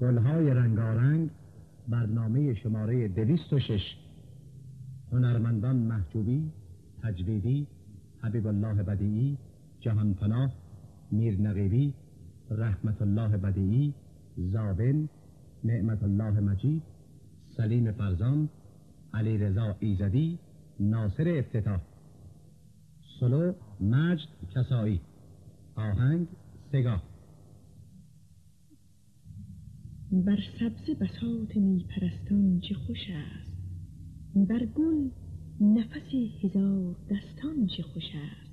گلهای رنگارنگ برنامه شماره دویست و شش. هنرمندان محجوبی تجویدی حبیب الله بدیعی جهانپناه میر نقیبی رحمت الله بدیعی زابن نعمت الله مجید سلیم فرزان علی رضا ایزدی ناصر افتتاح. سلو مجد کسایی. آهنگ سگاه. بر سبزه بساط می پرستان چه خوش است؟ بر گل نفس هزار دستان چه خوش است؟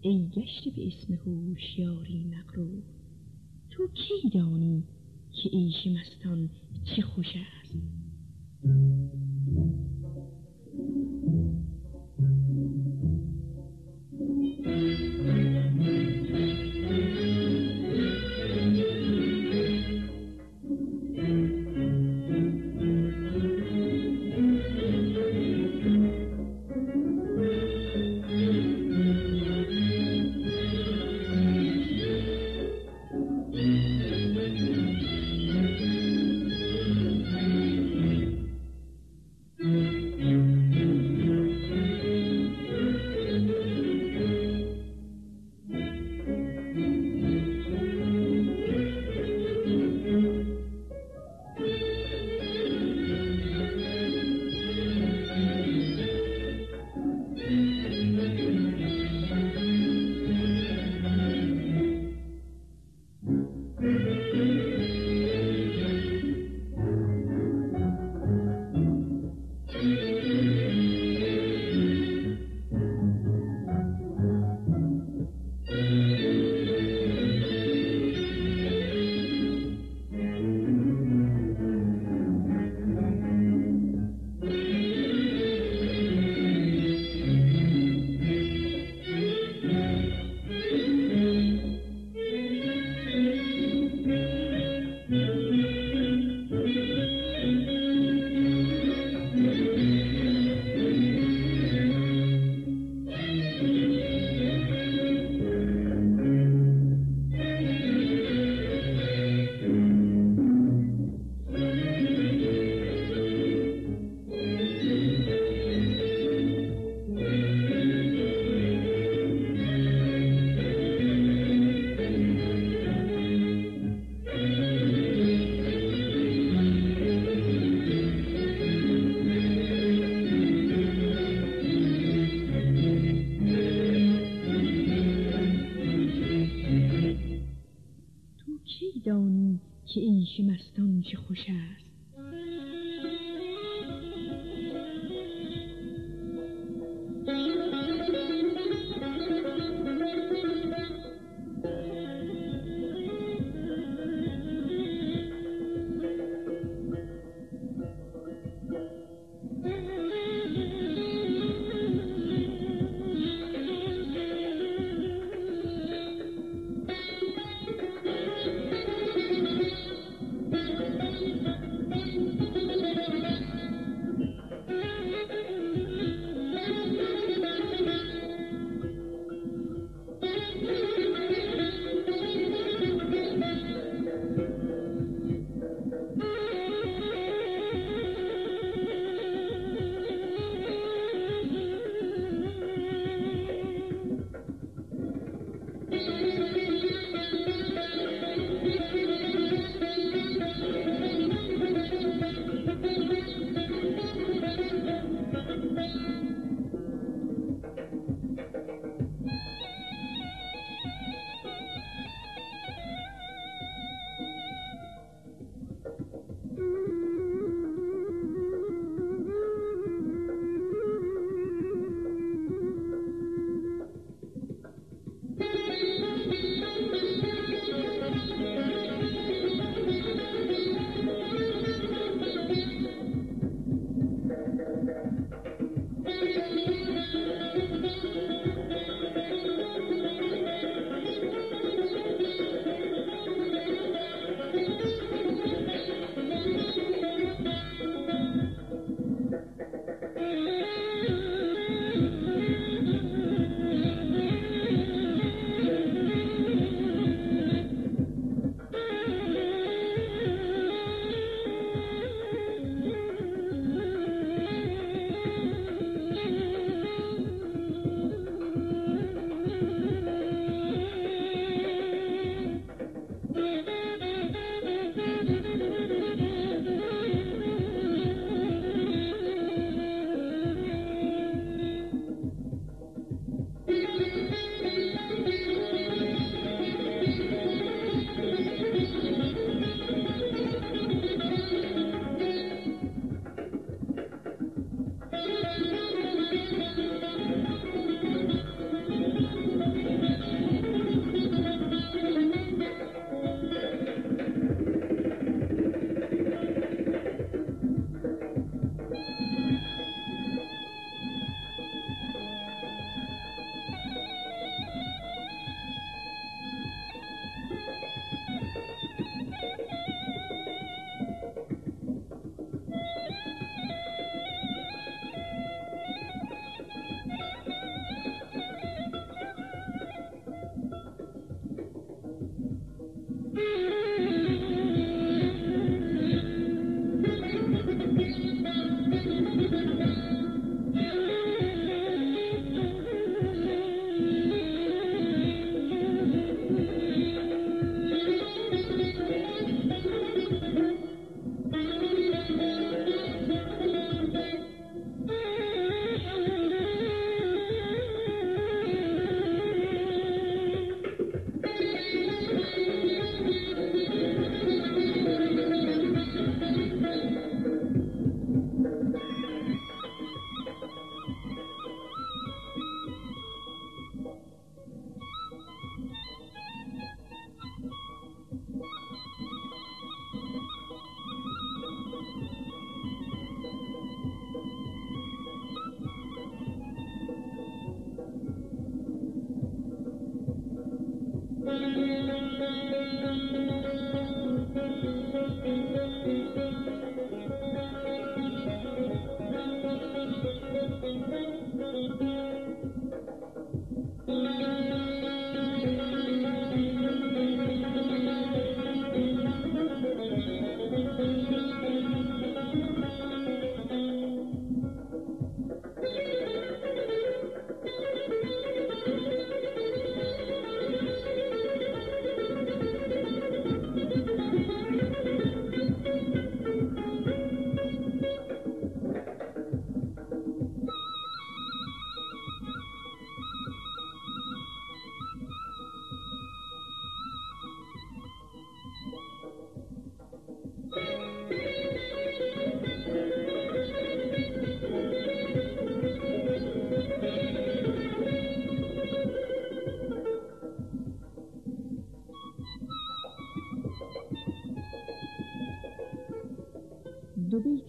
ای گشته به اسم هوشیاری مغرور تو کی دانی که عیش مستان چه خوش است؟ 下。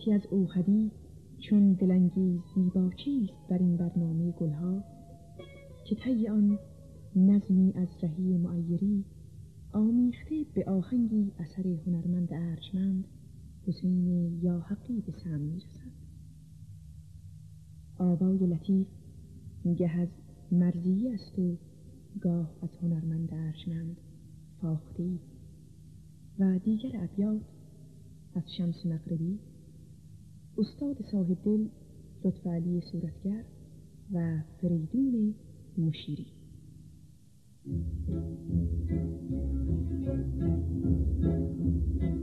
بیتی از اوهدی چون دلنگیز دیباچی است در این برنامه گلها که طی آن نظمی از رهی معیری آمیخته به آهنگی اثر هنرمند ارجمند حسین یا حقی به سم می‌رسد. آوای لطیف گه از مرزی است و گاه از هنرمند ارجمند فاخته و دیگر ابیات از شمس مغربی استاد صاحب دل لطفعلی صورتگر و فریدون مشیری Thank you.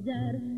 olvidar.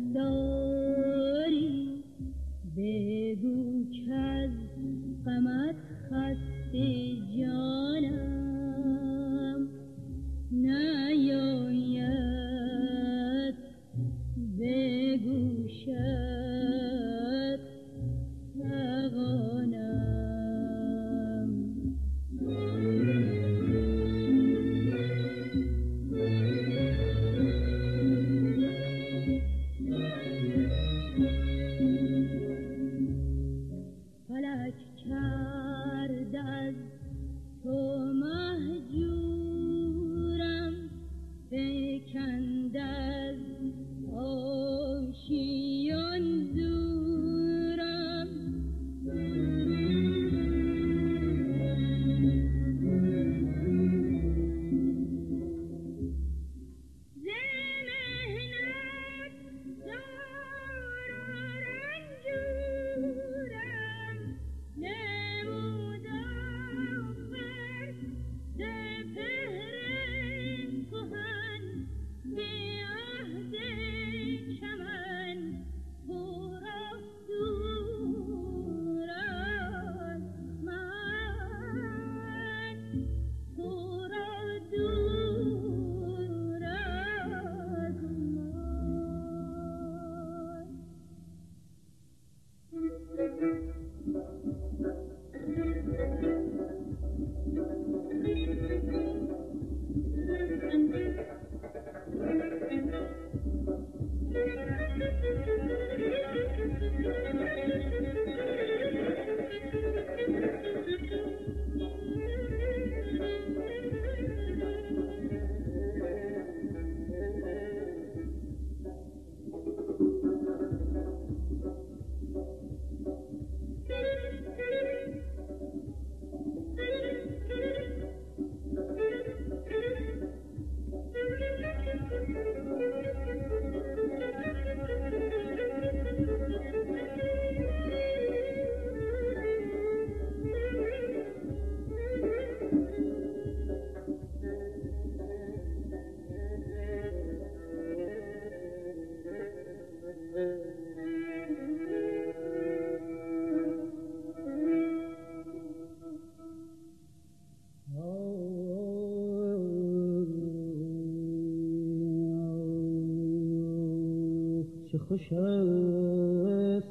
چه خوش است.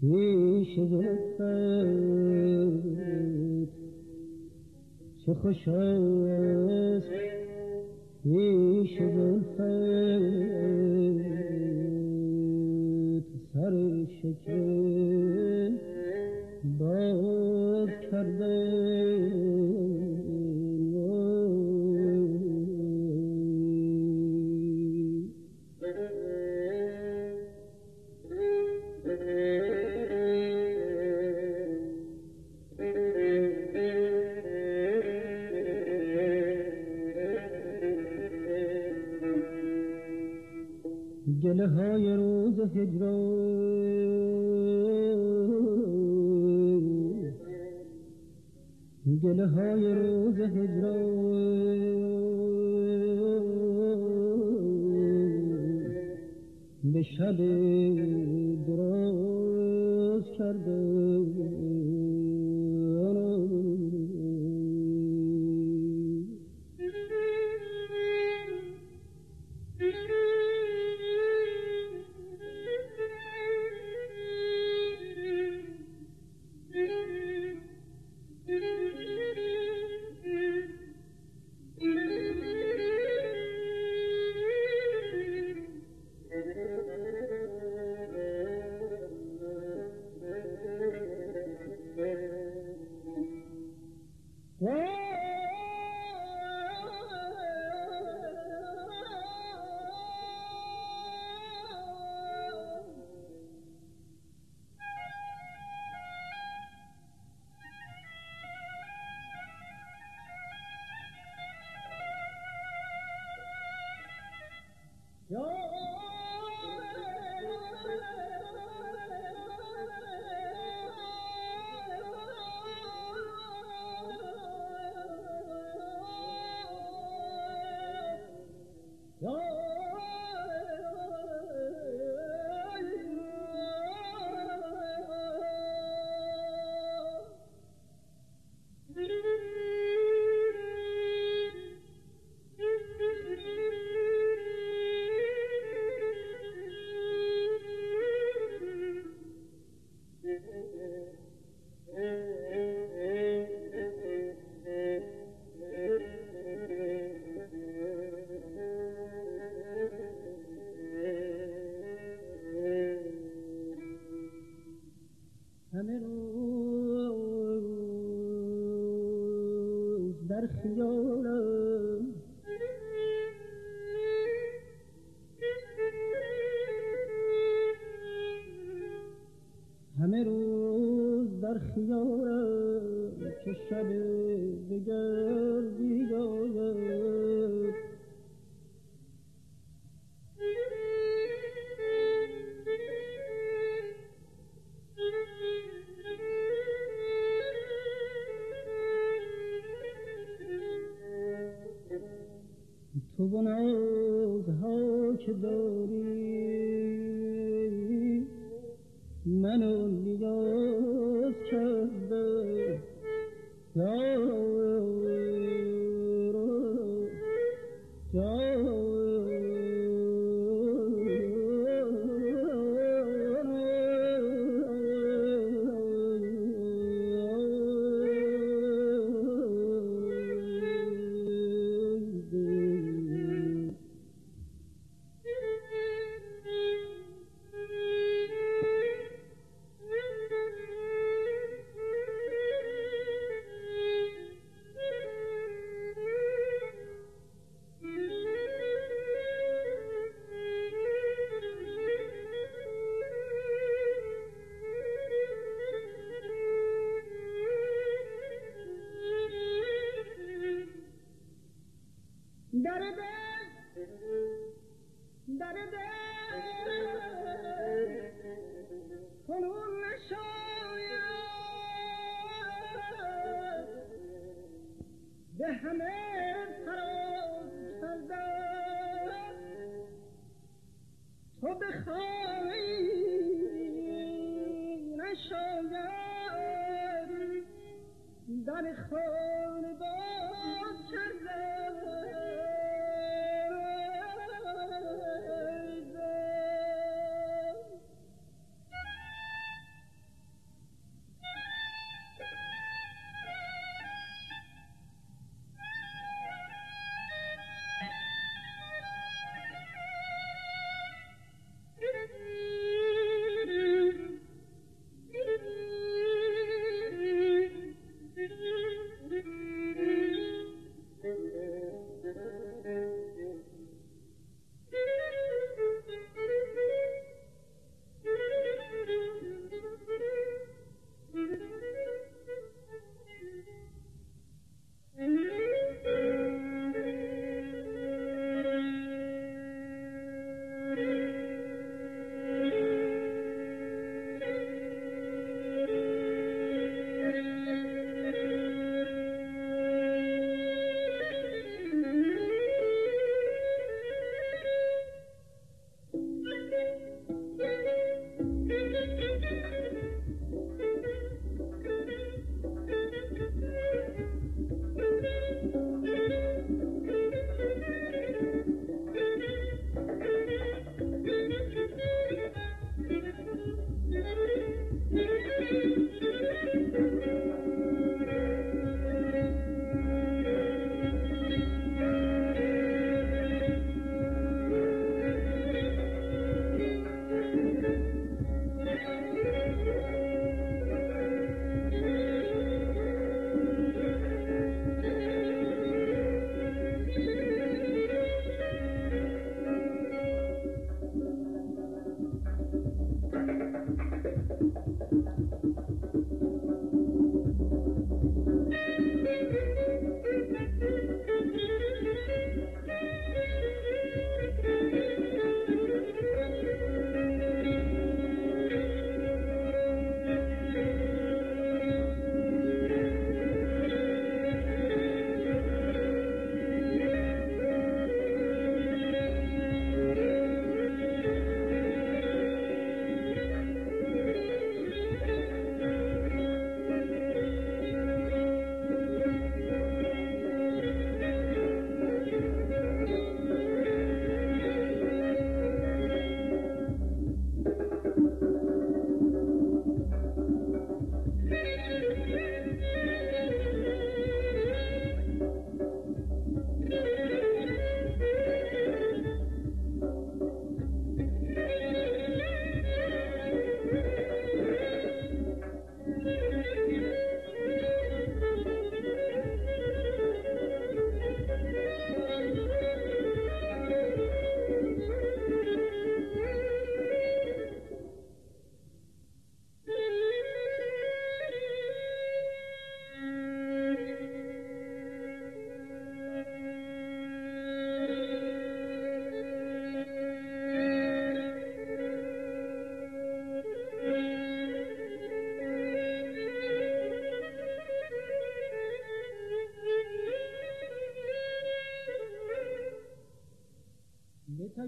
پیش زلفت چه خوش است. پیش زلفت سر شکر باز کرده گله های روز هجران. گله های روز هجران. شب درست کرده. در خیالم همه روز در خیالم که شب دگر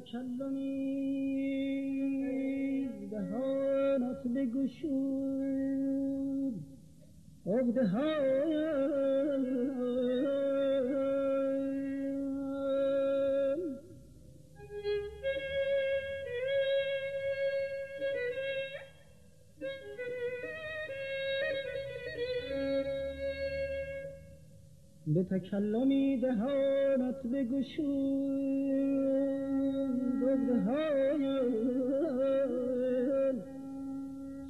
تکلمی دهانت بگشود. عقده به تکلمی دهانت بگشود. بگذهان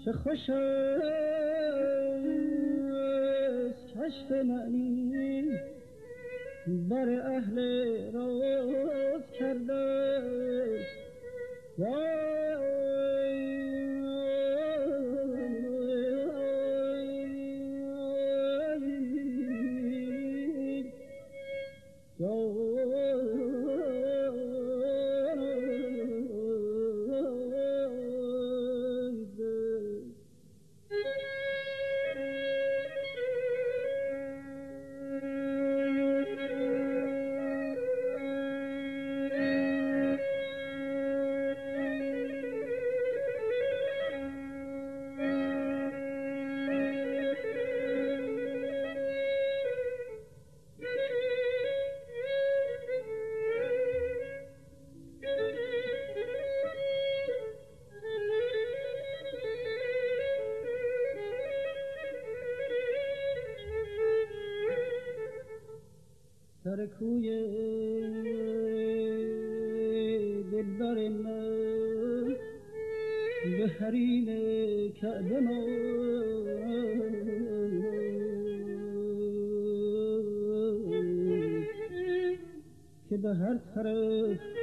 چه خوش است کشف معنی بر اهل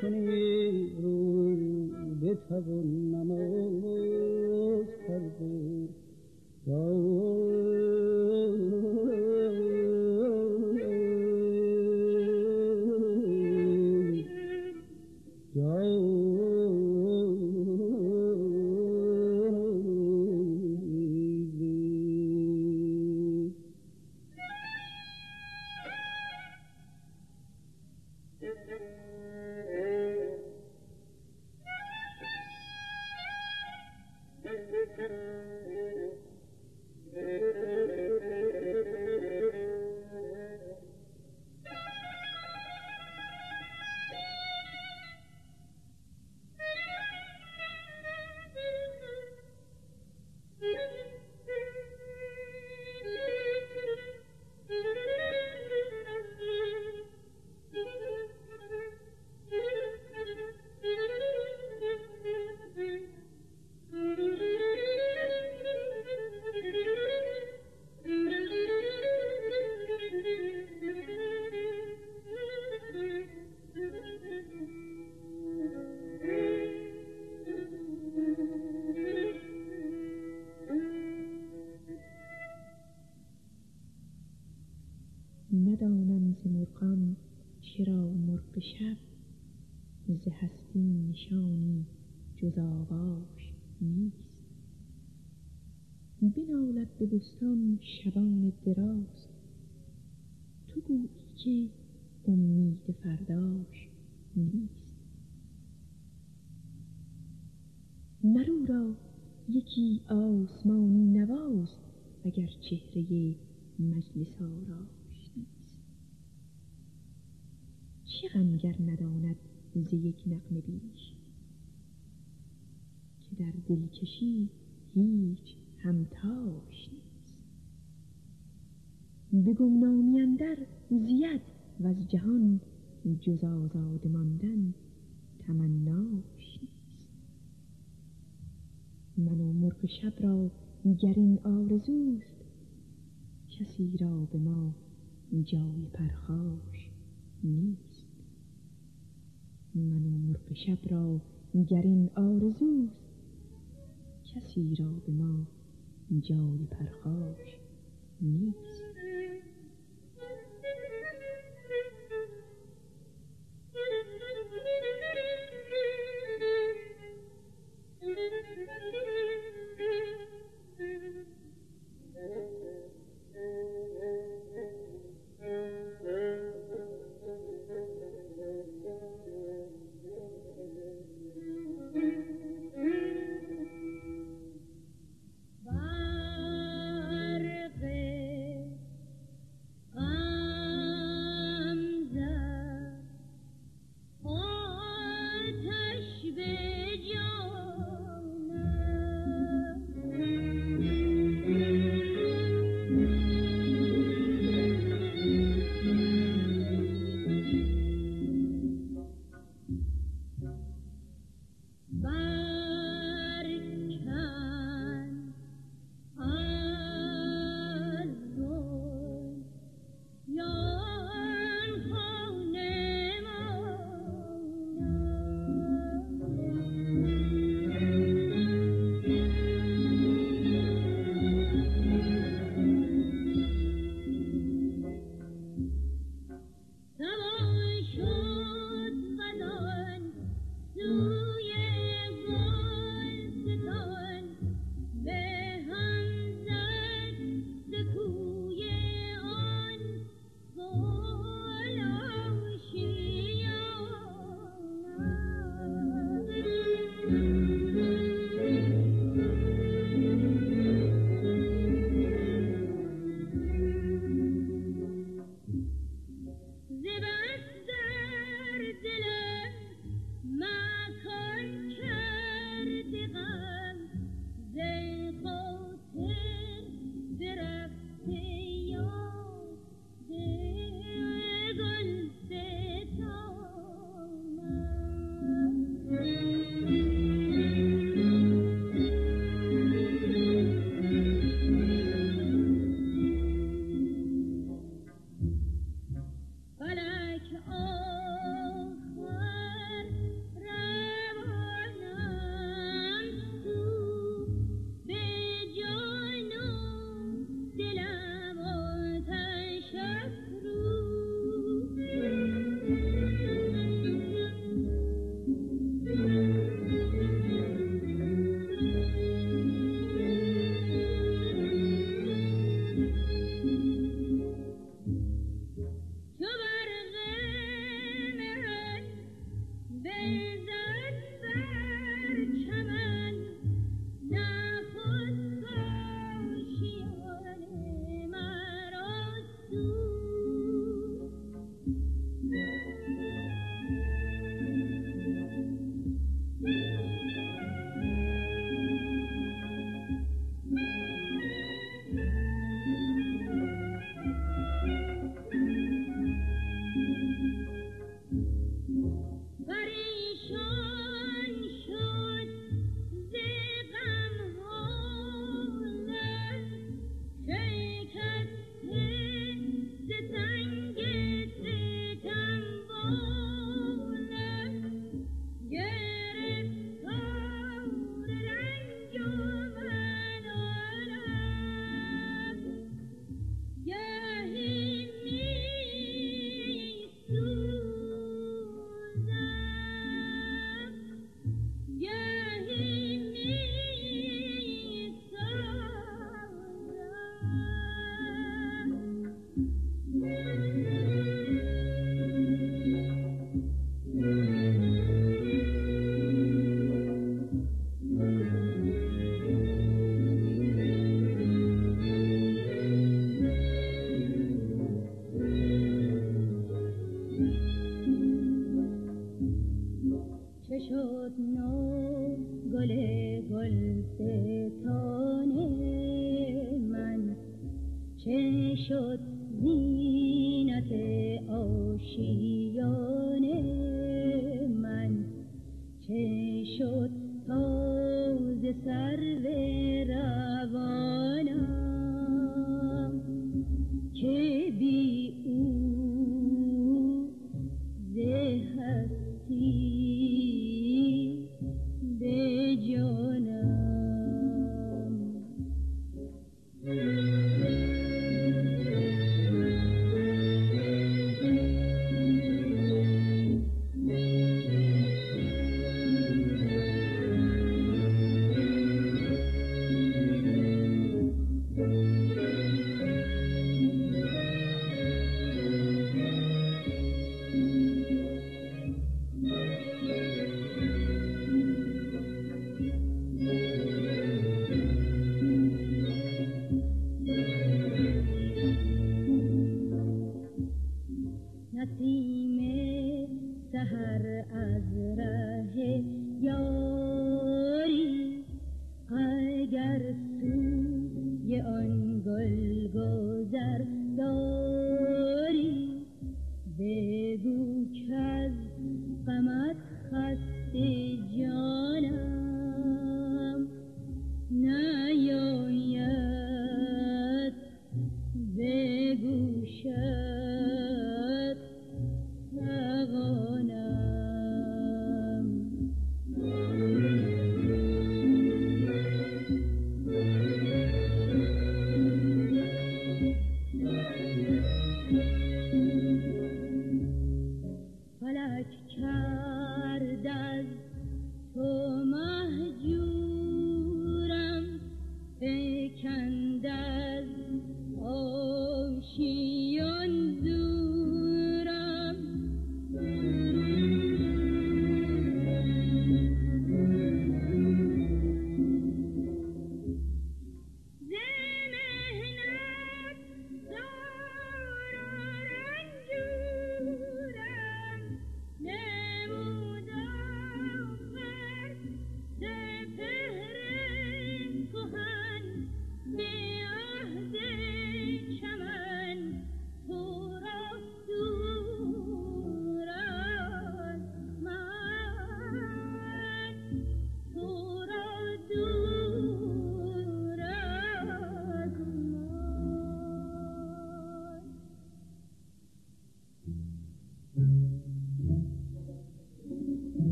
که چهره مجلس آراش نیست. چه غمگر نداند ز یک نغمه بیش؟ که در دلکشی هیچ همتاش نیست. به گمنامی اندر زید و از جهان جز آزاد ماندن تمناش نیست. من و مرغ شب را گر این آرزوست کسی را به ما جای پرخاش نیست. من و مرغ شب را گر این آرزوست کسی را به ما جای پرخاش نیست.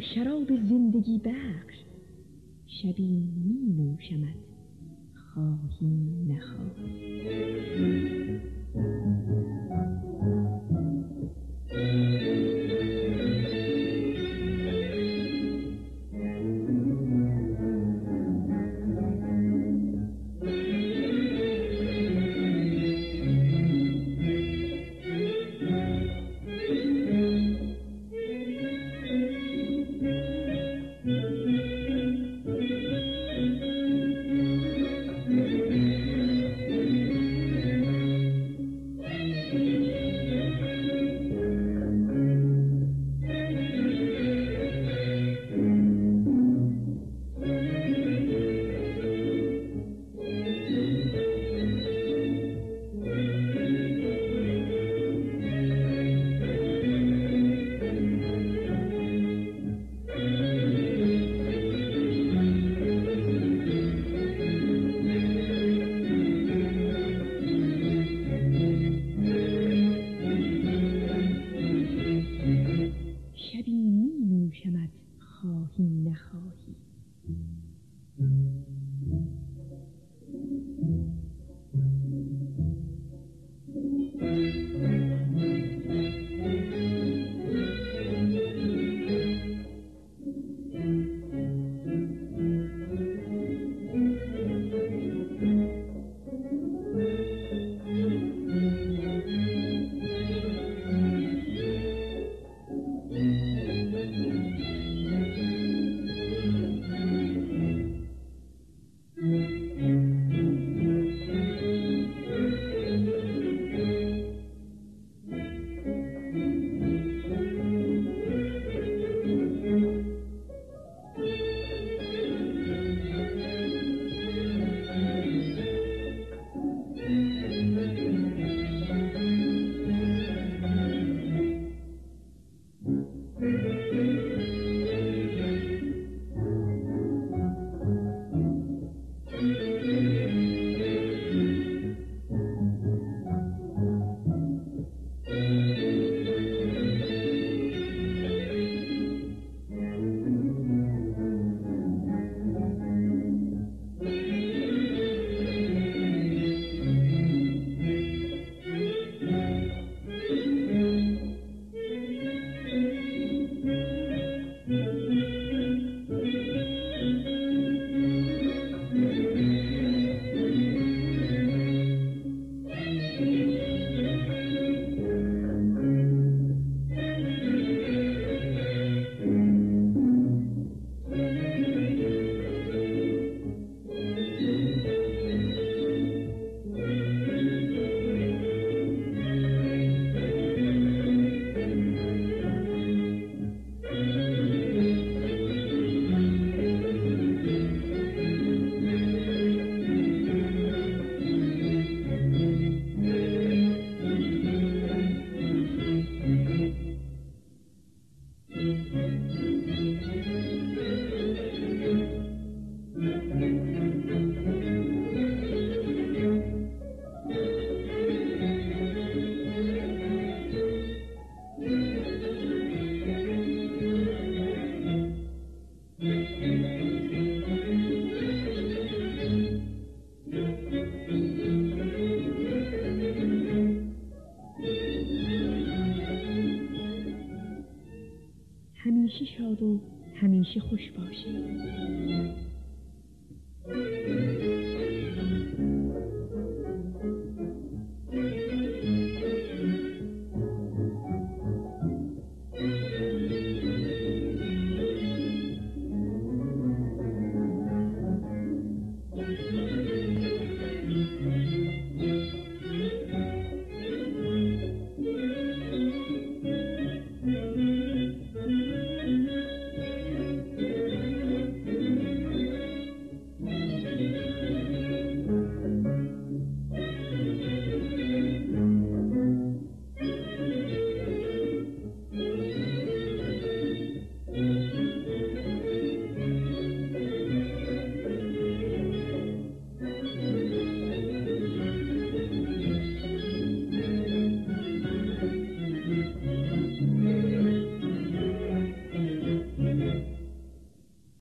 شراب زندگی بخش شبی می نوشمت.